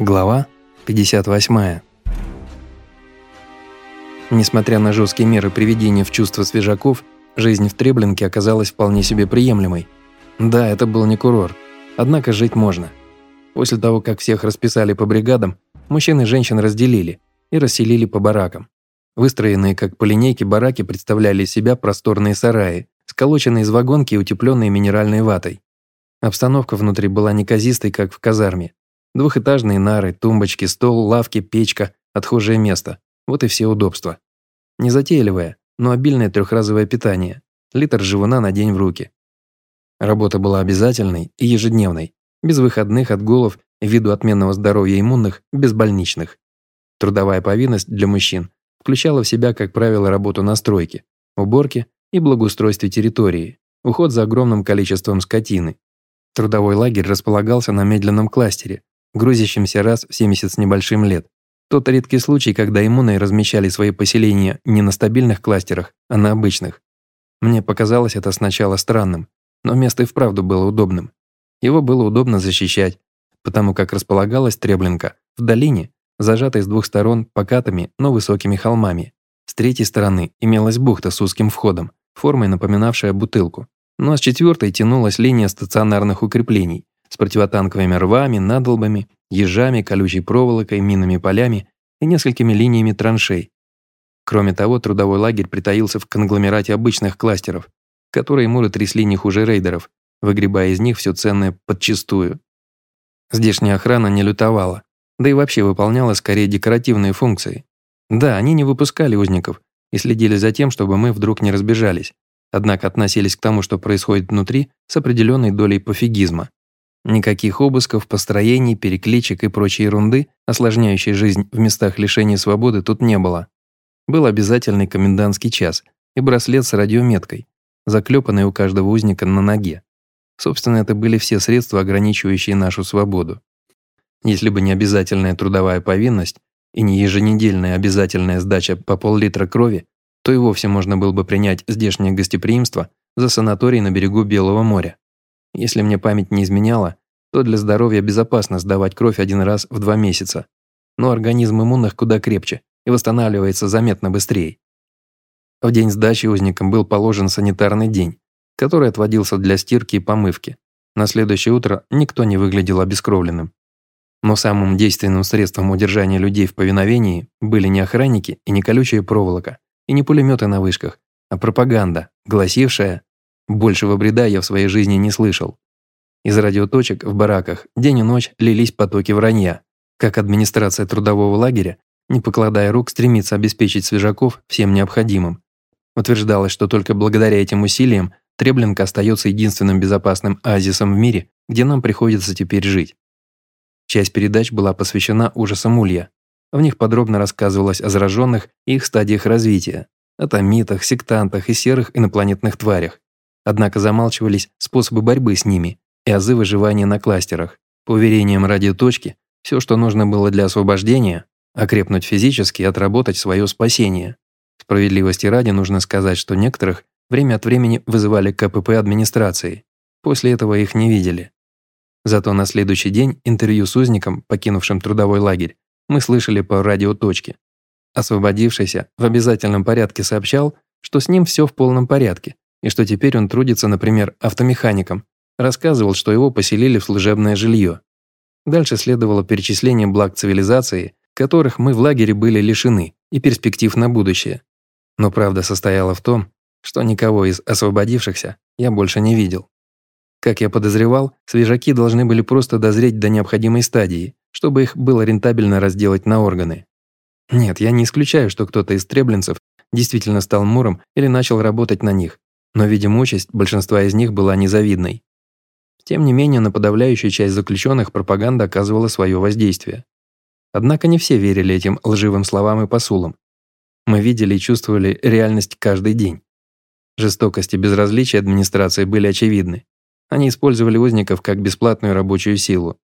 Глава 58. Несмотря на жесткие меры приведения в чувство свежаков, жизнь в Треблинке оказалась вполне себе приемлемой. Да, это был не курорт, однако жить можно. После того, как всех расписали по бригадам, мужчин и женщин разделили и расселили по баракам. Выстроенные как по линейке бараки представляли из себя просторные сараи, сколоченные из вагонки и утепленные минеральной ватой. Обстановка внутри была неказистой, как в казарме. Двухэтажные нары, тумбочки, стол, лавки, печка, отхожее место. Вот и все удобства. Незатейливое, но обильное трехразовое питание. Литр живуна на день в руки. Работа была обязательной и ежедневной, без выходных, отгулов, ввиду отменного здоровья иммунных, безбольничных. Трудовая повинность для мужчин включала в себя, как правило, работу на стройке, уборке и благоустройстве территории, уход за огромным количеством скотины. Трудовой лагерь располагался на медленном кластере, грузящимся раз в 70 с небольшим лет. Тот редкий случай, когда иммуны размещали свои поселения не на стабильных кластерах, а на обычных. Мне показалось это сначала странным, но место и вправду было удобным. Его было удобно защищать, потому как располагалась Треблинка в долине, зажатой с двух сторон покатыми, но высокими холмами. С третьей стороны имелась бухта с узким входом, формой напоминавшая бутылку. А с четвертой тянулась линия стационарных укреплений, с противотанковыми рвами, надолбами, ежами, колючей проволокой, минными полями и несколькими линиями траншей. Кроме того, трудовой лагерь притаился в конгломерате обычных кластеров, которые муры трясли не хуже рейдеров, выгребая из них все ценное подчистую. Здешняя охрана не лютовала, да и вообще выполняла скорее декоративные функции. Да, они не выпускали узников и следили за тем, чтобы мы вдруг не разбежались, однако относились к тому, что происходит внутри, с определенной долей пофигизма. Никаких обысков, построений, перекличек и прочей ерунды, осложняющей жизнь в местах лишения свободы, тут не было. Был обязательный комендантский час и браслет с радиометкой, заклепанный у каждого узника на ноге. Собственно, это были все средства, ограничивающие нашу свободу. Если бы не обязательная трудовая повинность и не еженедельная обязательная сдача по пол-литра крови, то и вовсе можно было бы принять здешнее гостеприимство за санаторий на берегу Белого моря. Если мне память не изменяла, то для здоровья безопасно сдавать кровь один раз в два месяца. Но организм иммунных куда крепче и восстанавливается заметно быстрее. В день сдачи узникам был положен санитарный день, который отводился для стирки и помывки. На следующее утро никто не выглядел обескровленным. Но самым действенным средством удержания людей в повиновении были не охранники и не колючая проволока, и не пулеметы на вышках, а пропаганда, гласившая Большего бреда я в своей жизни не слышал. Из радиоточек в бараках день и ночь лились потоки вранья, как администрация трудового лагеря, не покладая рук, стремится обеспечить свежаков всем необходимым. Утверждалось, что только благодаря этим усилиям Треблинка остается единственным безопасным оазисом в мире, где нам приходится теперь жить. Часть передач была посвящена ужасам Улья. В них подробно рассказывалось о зараженных и их стадиях развития, о томитах, сектантах и серых инопланетных тварях. Однако замалчивались способы борьбы с ними и азы выживания на кластерах. По уверениям радиоточки, все, что нужно было для освобождения – окрепнуть физически и отработать свое спасение. Справедливости ради нужно сказать, что некоторых время от времени вызывали КПП администрации. После этого их не видели. Зато на следующий день интервью с узником, покинувшим трудовой лагерь, мы слышали по радиоточке. Освободившийся в обязательном порядке сообщал, что с ним все в полном порядке, и что теперь он трудится, например, автомехаником, рассказывал, что его поселили в служебное жилье. Дальше следовало перечисление благ цивилизации, которых мы в лагере были лишены, и перспектив на будущее. Но правда состояла в том, что никого из освободившихся я больше не видел. Как я подозревал, свежаки должны были просто дозреть до необходимой стадии, чтобы их было рентабельно разделать на органы. Нет, я не исключаю, что кто-то из требленцев действительно стал муром или начал работать на них, но, видимо, участь большинства из них была незавидной. Тем не менее, на подавляющую часть заключенных пропаганда оказывала свое воздействие. Однако не все верили этим лживым словам и посулам. Мы видели и чувствовали реальность каждый день. Жестокость и безразличие администрации были очевидны. Они использовали узников как бесплатную рабочую силу.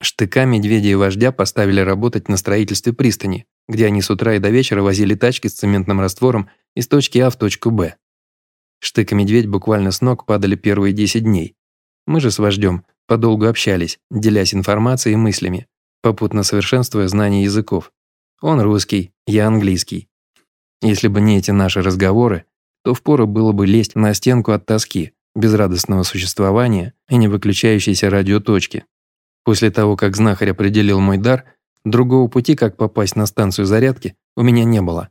Штыка медведя и вождя поставили работать на строительстве пристани, где они с утра и до вечера возили тачки с цементным раствором из точки А в точку Б. Штык и медведь буквально с ног падали первые 10 дней. Мы же с вождем подолгу общались, делясь информацией и мыслями. попутно совершенствуя знание языков. Он русский, я английский. Если бы не эти наши разговоры, то впору было бы лезть на стенку от тоски, безрадостного существования и не выключающейся радиоточки. После того, как знахарь определил мой дар, другого пути, как попасть на станцию зарядки, у меня не было.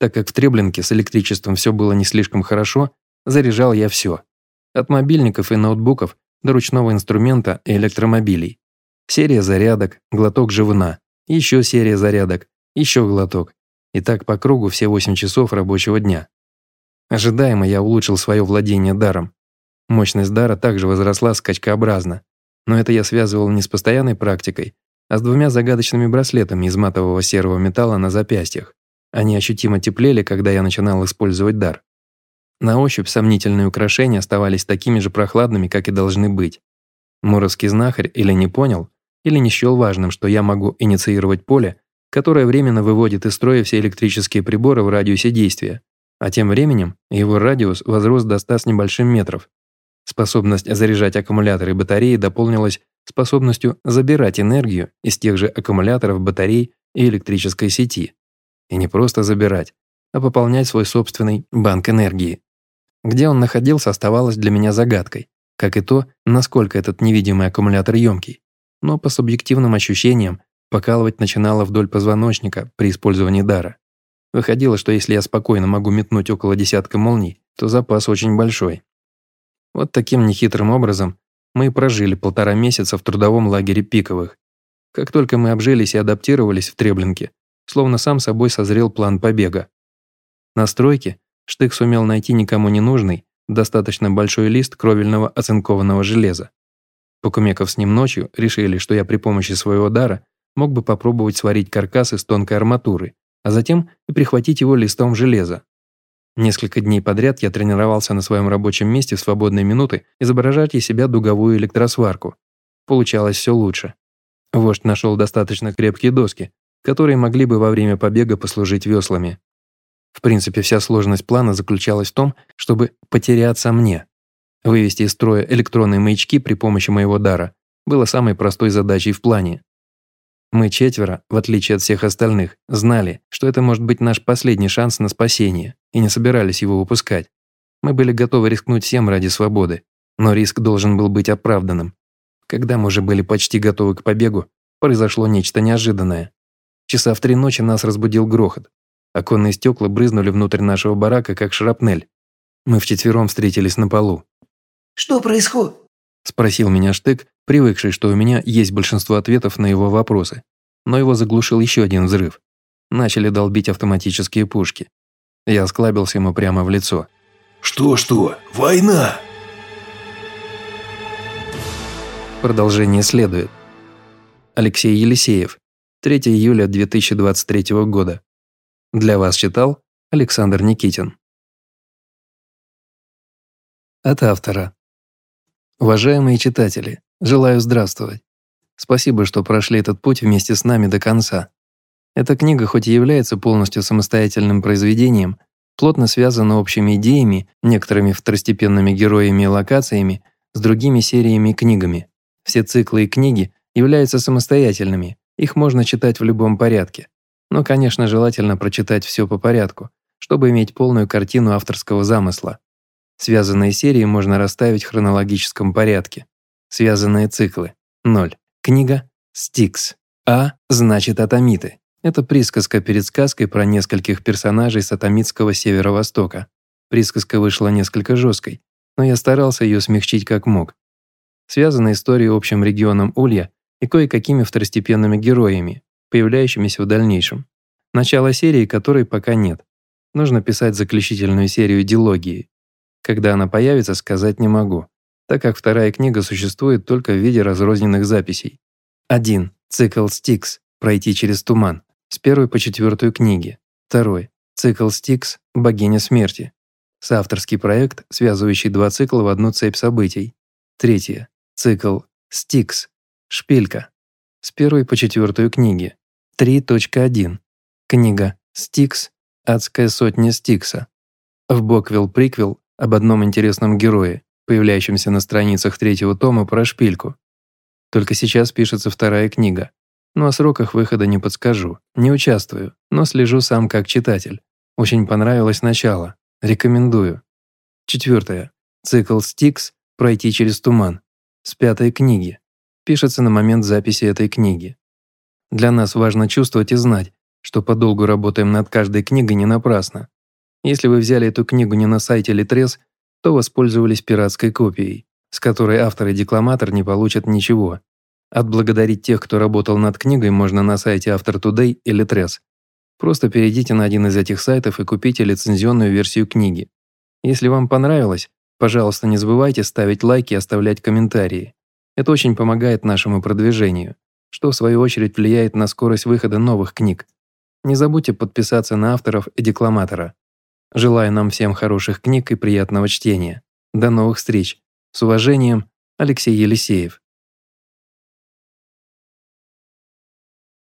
Так как в Треблинке с электричеством все было не слишком хорошо, заряжал я все. От мобильников и ноутбуков до ручного инструмента и электромобилей. Серия зарядок, глоток живна, еще серия зарядок, еще глоток. И так по кругу все 8 часов рабочего дня. Ожидаемо я улучшил свое владение даром. Мощность дара также возросла скачкообразно. Но это я связывал не с постоянной практикой, а с двумя загадочными браслетами из матового серого металла на запястьях. Они ощутимо теплели, когда я начинал использовать дар. На ощупь сомнительные украшения оставались такими же прохладными, как и должны быть. Муровский знахарь или не понял, или не счел важным, что я могу инициировать поле, которое временно выводит из строя все электрические приборы в радиусе действия, а тем временем его радиус возрос до 100 с небольшим метров. Способность заряжать аккумуляторы и батареи дополнилась способностью забирать энергию из тех же аккумуляторов, батарей и электрической сети. И не просто забирать, а пополнять свой собственный банк энергии. Где он находился, оставалось для меня загадкой, как и то, насколько этот невидимый аккумулятор емкий. Но по субъективным ощущениям, покалывать начинало вдоль позвоночника при использовании дара. Выходило, что если я спокойно могу метнуть около десятка молний, то запас очень большой. Вот таким нехитрым образом мы прожили полтора месяца в трудовом лагере Пиковых. Как только мы обжились и адаптировались в Треблинке, словно сам собой созрел план побега. На стройке Штык сумел найти никому не нужный, достаточно большой лист кровельного оцинкованного железа. Покумеков с ним ночью, решили, что я при помощи своего дара мог бы попробовать сварить каркас из тонкой арматуры, а затем и прихватить его листом железа. Несколько дней подряд я тренировался на своем рабочем месте в свободные минуты изображать из себя дуговую электросварку. Получалось все лучше. Вождь нашел достаточно крепкие доски, которые могли бы во время побега послужить веслами. В принципе, вся сложность плана заключалась в том, чтобы потеряться мне. Вывести из строя электронные маячки при помощи моего дара было самой простой задачей в плане. Мы четверо, в отличие от всех остальных, знали, что это может быть наш последний шанс на спасение, и не собирались его упускать. Мы были готовы рискнуть всем ради свободы, но риск должен был быть оправданным. Когда мы уже были почти готовы к побегу, произошло нечто неожиданное. Часа в три ночи нас разбудил грохот. Оконные стекла брызнули внутрь нашего барака, как шрапнель. Мы вчетвером встретились на полу. «Что происходит?» – спросил меня Штык, привыкший, что у меня есть большинство ответов на его вопросы. Но его заглушил еще один взрыв. Начали долбить автоматические пушки. Я осклабился ему прямо в лицо. «Что-что? Война!» Продолжение следует. Алексей Елисеев. 3 июля 2023 года. Для вас читал Александр Никитин. От автора. Уважаемые читатели, желаю здравствовать. Спасибо, что прошли этот путь вместе с нами до конца. Эта книга, хоть и является полностью самостоятельным произведением, плотно связана общими идеями, некоторыми второстепенными героями и локациями, с другими сериями и книгами. Все циклы и книги являются самостоятельными, их можно читать в любом порядке. Но, конечно, желательно прочитать все по порядку, чтобы иметь полную картину авторского замысла. Связанные серии можно расставить в хронологическом порядке. Связанные циклы. 0. Книга «Стикс». А значит атомиты. Это присказка перед сказкой про нескольких персонажей с атомитского северо-востока. Присказка вышла несколько жесткой, но я старался ее смягчить как мог. Связана история общим регионом Улья и кое-какими второстепенными героями, появляющимися в дальнейшем. Начало серии которой пока нет. Нужно писать заключительную серию дилогии, когда она появится, сказать не могу, так как вторая книга существует только в виде разрозненных записей. 1. Цикл Стикс «Пройти через туман» с первой по четвертую книги. Второй. Цикл Стикс «Богиня смерти». Соавторский проект, связывающий два цикла в одну цепь событий. Третье. Цикл Стикс «Шпилька» с первой по четвертую книги. 3.1. Книга «Стикс. Адская сотня Стикса». В Боквилл-приквел об одном интересном герое, появляющемся на страницах третьего тома про шпильку. Только сейчас пишется вторая книга. Но о сроках выхода не подскажу. Не участвую, но слежу сам как читатель. Очень понравилось начало. Рекомендую. Четвертое. Цикл «Стикс. Пройти через туман». С пятой книги. Пишется на момент записи этой книги. Для нас важно чувствовать и знать, что подолгу работаем над каждой книгой не напрасно. Если вы взяли эту книгу не на сайте Литрес, то воспользовались пиратской копией, с которой автор и декламатор не получат ничего. Отблагодарить тех, кто работал над книгой, можно на сайте Автор Today или Трес. Просто перейдите на один из этих сайтов и купите лицензионную версию книги. Если вам понравилось, пожалуйста, не забывайте ставить лайки и оставлять комментарии. Это очень помогает нашему продвижению, что в свою очередь влияет на скорость выхода новых книг. Не забудьте подписаться на авторов и декламатора. Желаю нам всем хороших книг и приятного чтения. До новых встреч. С уважением, Алексей Елисеев.